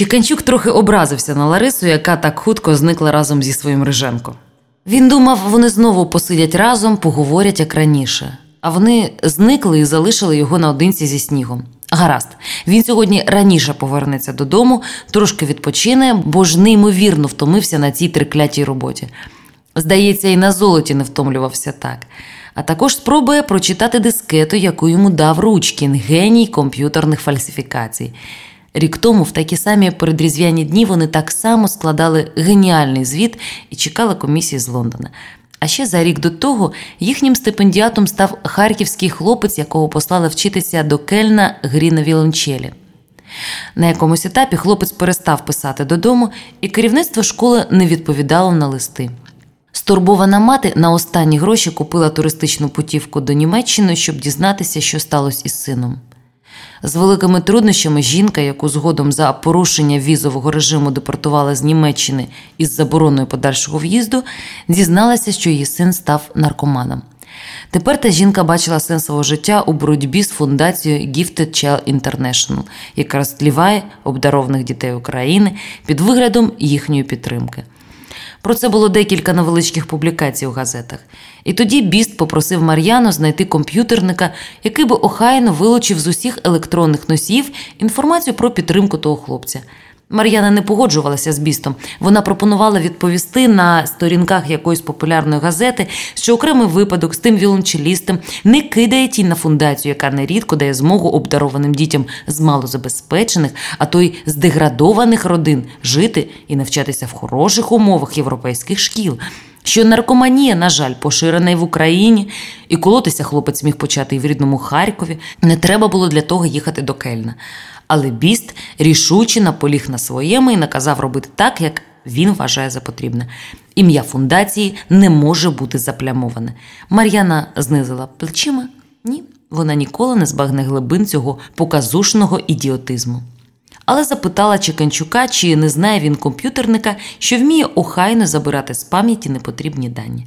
Чіканчук трохи образився на Ларису, яка так хутко зникла разом зі своїм Риженко. Він думав, вони знову посидять разом, поговорять як раніше, а вони зникли і залишили його наодинці зі снігом. Гаразд, він сьогодні раніше повернеться додому, трошки відпочине, бо ж неймовірно втомився на цій триклятій роботі. Здається, і на золоті не втомлювався так. А також спробує прочитати дискету, яку йому дав Ручкін, геній комп'ютерних фальсифікацій. Рік тому, в такі самі передрізвяні дні, вони так само складали геніальний звіт і чекали комісії з Лондона. А ще за рік до того їхнім стипендіатом став харківський хлопець, якого послали вчитися до Кельна грі на. На якомусь етапі хлопець перестав писати додому, і керівництво школи не відповідало на листи. Стурбована мати на останні гроші купила туристичну путівку до Німеччини, щоб дізнатися, що сталося із сином. З великими труднощами жінка, яку згодом за порушення візового режиму депортували з Німеччини із забороною подальшого в'їзду, дізналася, що її син став наркоманом. Тепер та жінка бачила сенс свого життя у боротьбі з фундацією Gifted Child International, яка розтліває обдарованих дітей України під виглядом їхньої підтримки. Про це було декілька невеличких публікацій у газетах. І тоді Біст попросив Мар'яну знайти комп'ютерника, який би охайно вилучив з усіх електронних носіїв інформацію про підтримку того хлопця. Мар'яна не погоджувалася з бістом. Вона пропонувала відповісти на сторінках якоїсь популярної газети, що окремий випадок з тим віолончелістом не кидає тінь на фундацію, яка нерідко дає змогу обдарованим дітям з малозабезпечених, а то й з деградованих родин жити і навчатися в хороших умовах європейських шкіл. Що наркоманія, на жаль, поширена і в Україні, і колотися хлопець міг почати і в рідному Харкові. Не треба було для того їхати до Кельна. Але біст рішуче наполіг на своєму і наказав робити так, як він вважає за потрібне. Ім'я фундації не може бути заплямоване. Мар'яна знизила плечима. Ні, вона ніколи не збагне глибин цього показушного ідіотизму. Але запитала Чеканчука, чи не знає він комп'ютерника, що вміє охайно забирати з пам'яті непотрібні дані.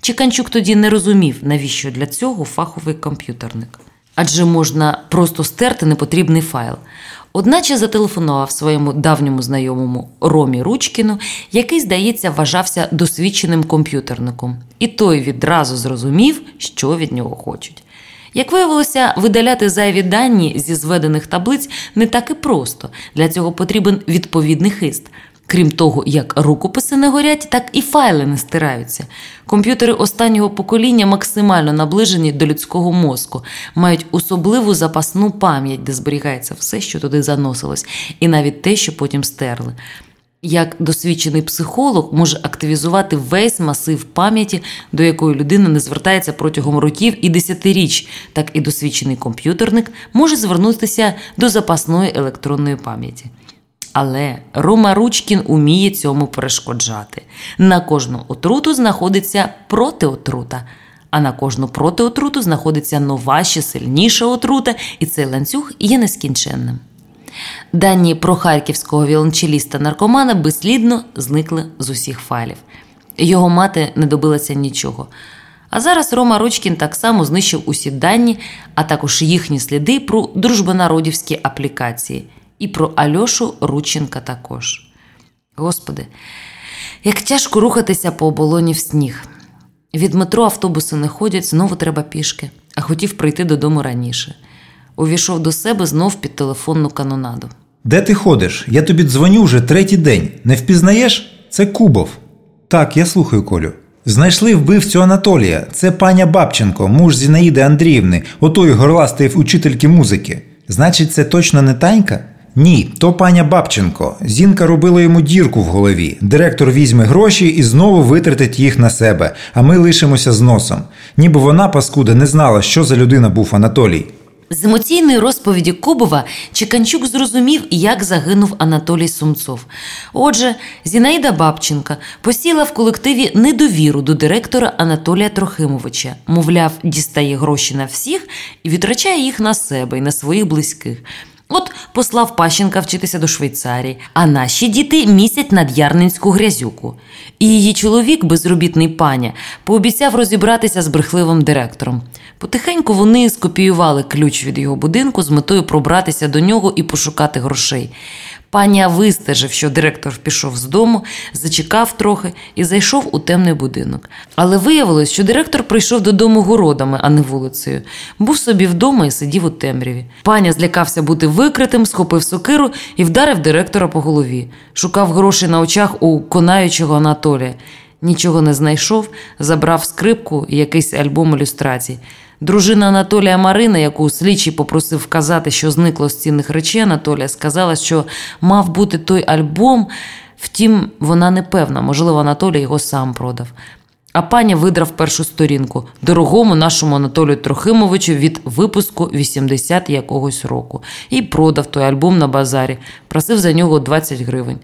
Чеканчук тоді не розумів, навіщо для цього фаховий комп'ютерник адже можна просто стерти непотрібний файл. Одначе зателефонував своєму давньому знайомому Ромі Ручкіну, який, здається, вважався досвідченим комп'ютерником, і той відразу зрозумів, що від нього хочуть. Як виявилося, видаляти зайві дані зі зведених таблиць не так і просто. Для цього потрібен відповідний хист. Крім того, як рукописи не горять, так і файли не стираються. Комп'ютери останнього покоління максимально наближені до людського мозку, мають особливу запасну пам'ять, де зберігається все, що туди заносилось, і навіть те, що потім стерли. Як досвідчений психолог може активізувати весь масив пам'яті, до якої людина не звертається протягом років і десятиріч, так і досвідчений комп'ютерник може звернутися до запасної електронної пам'яті. Але Рома Ручкін уміє цьому перешкоджати. На кожну отруту знаходиться протиотрута, а на кожну протиотруту знаходиться нова, ще сильніша отрута, і цей ланцюг є нескінченним. Дані про харківського віолончеліста наркомана безслідно зникли з усіх файлів. Його мати не добилася нічого. А зараз Рома Ручкін так само знищив усі дані, а також їхні сліди про дружбонародівські аплікації – і про Альошу Рученка також. Господи, як тяжко рухатися по оболоні в сніг. Від метро автобуси не ходять, знову треба пішки, а хотів прийти додому раніше. Увійшов до себе знов під телефонну канонаду. Де ти ходиш? Я тобі дзвоню вже третій день. Не впізнаєш? Це Кубов. Так, я слухаю Колю. Знайшли вбивцю Анатолія. Це паня Бабченко, муж Зінаїди Андріївни, отої горластої учительки музики. Значить, це точно не танька? Ні, то паня Бабченко. Зінка робила йому дірку в голові. Директор візьме гроші і знову витратить їх на себе, а ми лишимося з носом. Ніби вона, паскуда, не знала, що за людина був Анатолій. З емоційної розповіді Кубова Чеканчук зрозумів, як загинув Анатолій Сумцов. Отже, Зінаїда Бабченка посіла в колективі недовіру до директора Анатолія Трохимовича, мовляв, дістає гроші на всіх і відрачає їх на себе і на своїх близьких. От послав Пащенка вчитися до Швейцарії, а наші діти місять над'ярненську грязюку. І її чоловік, безробітний паня, пообіцяв розібратися з брехливим директором. Потихеньку вони скопіювали ключ від його будинку з метою пробратися до нього і пошукати грошей. Паня вистежив, що директор пішов з дому, зачекав трохи і зайшов у темний будинок. Але виявилось, що директор прийшов додому городами, а не вулицею. Був собі вдома і сидів у темряві. Паня злякався бути викритим, схопив сокиру і вдарив директора по голові. Шукав гроші на очах у конаючого Анатолія. Нічого не знайшов, забрав скрипку і якийсь альбом ілюстрацій. Дружина Анатолія Марина, яку слідчий попросив вказати, що зникло з цінних речей Анатолія, сказала, що мав бути той альбом. Втім, вона не певна, можливо, Анатолій його сам продав. А пані видрав першу сторінку дорогому нашому Анатолію Трохимовичу від випуску 80 якогось року і продав той альбом на базарі, просив за нього 20 гривень.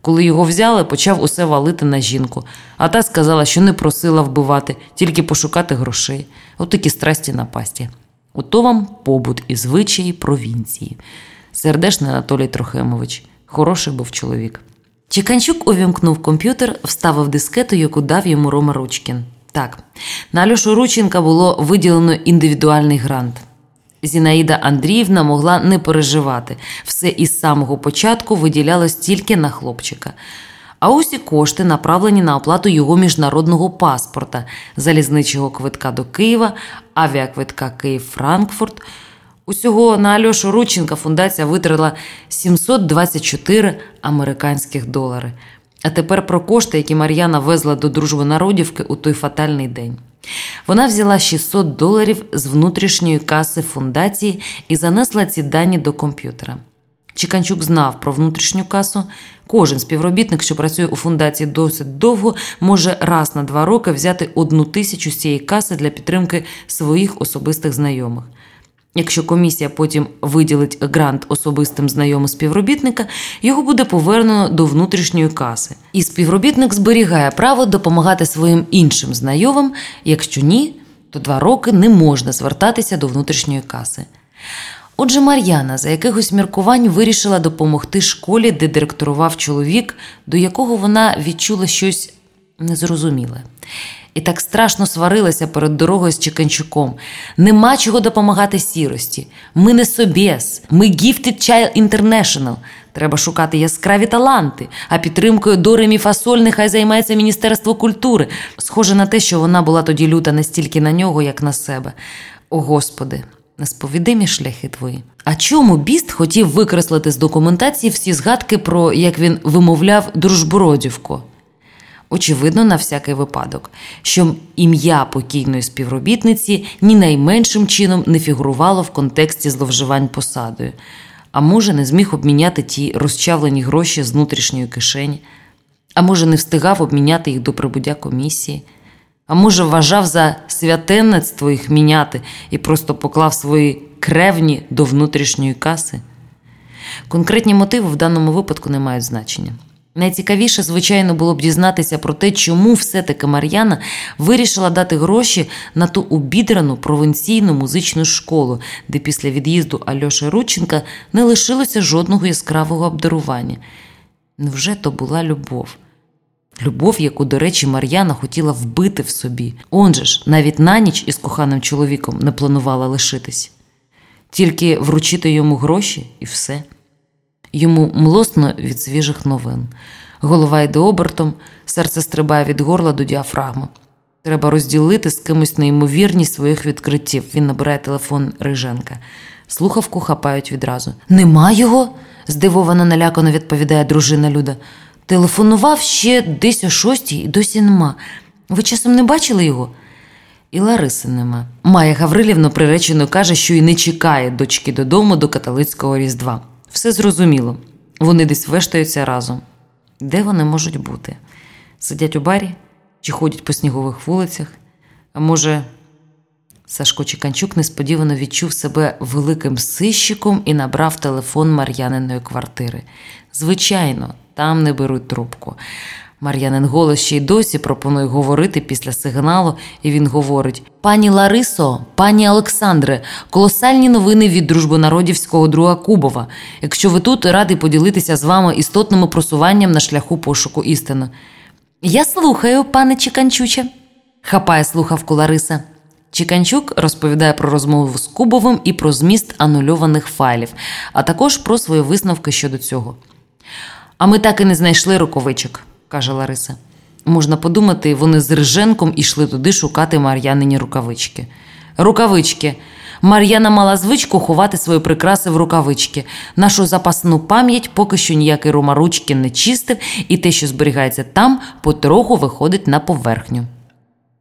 Коли його взяли, почав усе валити на жінку, а та сказала, що не просила вбивати, тільки пошукати грошей. От такі страсті напасті. Ото вам побут і звичаї провінції. Сердешний Анатолій Трохимович, хороший був чоловік. Чеканчук увімкнув комп'ютер, вставив дискету, яку дав йому Рома Ручкін. Так, на Альошу Рученка було виділено індивідуальний грант. Зінаїда Андріївна могла не переживати, все із самого початку виділялось тільки на хлопчика. А усі кошти направлені на оплату його міжнародного паспорта, залізничого квитка до Києва, авіаквитка Київ-Франкфурт. Усього на Альошу Рученка фундація витратила 724 американських долари. А тепер про кошти, які Мар'яна везла до дружби народівки у той фатальний день. Вона взяла 600 доларів з внутрішньої каси фундації і занесла ці дані до комп'ютера. Чіканчук знав про внутрішню касу. Кожен співробітник, що працює у фундації досить довго, може раз на два роки взяти одну тисячу з цієї каси для підтримки своїх особистих знайомих. Якщо комісія потім виділить грант особистим знайомим співробітника, його буде повернено до внутрішньої каси, і співробітник зберігає право допомагати своїм іншим знайомим. Якщо ні, то два роки не можна звертатися до внутрішньої каси. Отже, Мар'яна за якихось міркувань вирішила допомогти школі, де директорував чоловік, до якого вона відчула щось незрозуміле. І так страшно сварилася перед дорогою з Чеканчуком. Нема чого допомагати сірості. Ми не собєс, ми Gifted Child International. Треба шукати яскраві таланти, а підтримкою до ремі фасоль нехай займається Міністерство культури. Схоже на те, що вона була тоді люта не стільки на нього, як на себе. О Господи, несповідимі шляхи твої. А чому біст хотів викреслити з документації всі згадки про як він вимовляв дружбородівку? Очевидно, на всякий випадок, що ім'я покійної співробітниці ні найменшим чином не фігурувало в контексті зловживань посадою, а може, не зміг обміняти ті розчавлені гроші з внутрішньої кишені, а може, не встигав обміняти їх до прибуття комісії, а може, вважав за святенництво їх міняти і просто поклав свої кревні до внутрішньої каси. Конкретні мотиви в даному випадку не мають значення. Найцікавіше, звичайно, було б дізнатися про те, чому все-таки Мар'яна вирішила дати гроші на ту обідрану провінційну музичну школу, де після від'їзду Альоши Рученка не лишилося жодного яскравого обдарування. Невже то була любов? Любов, яку, до речі, Мар'яна хотіла вбити в собі. Он же ж навіть на ніч із коханим чоловіком не планувала лишитись, тільки вручити йому гроші і все. Йому млосно від свіжих новин. Голова йде обертом, серце стрибає від горла до діафрагми. Треба розділити з кимось неймовірність своїх відкриттів. Він набирає телефон Риженка. Слухавку хапають відразу. Нема його? здивовано налякано відповідає дружина Люда. Телефонував ще десь о шостій і досі нема. Ви часом не бачили його? І Лариси нема. Майя Гаврилівна приречено каже, що й не чекає дочки додому до католицького Різдва. Все зрозуміло. Вони десь вештаються разом. Де вони можуть бути? Сидять у барі чи ходять по снігових вулицях? А може, Сашко Чіканчук несподівано відчув себе великим сищиком і набрав телефон Мар'яниної квартири. Звичайно, там не беруть трубку. Мар'янин голос ще й досі пропонує говорити після сигналу, і він говорить: Пані Ларисо, пані Олександре, колосальні новини від дружбонародівського друга Кубова. Якщо ви тут радий поділитися з вами істотним просуванням на шляху пошуку істини. Я слухаю, пане Чіканчуче, хапає слухавку Лариса. Чіканчук розповідає про розмову з Кубовим і про зміст анульованих файлів, а також про свої висновки щодо цього. А ми так і не знайшли рукавичок, каже Лариса. Можна подумати, вони з Риженком ішли туди шукати Мар'янині рукавички. Рукавички. Мар'яна мала звичку ховати свої прикраси в рукавички. Нашу запасну пам'ять поки що ніякий Ромаручки не чистив, і те, що зберігається там, потроху виходить на поверхню.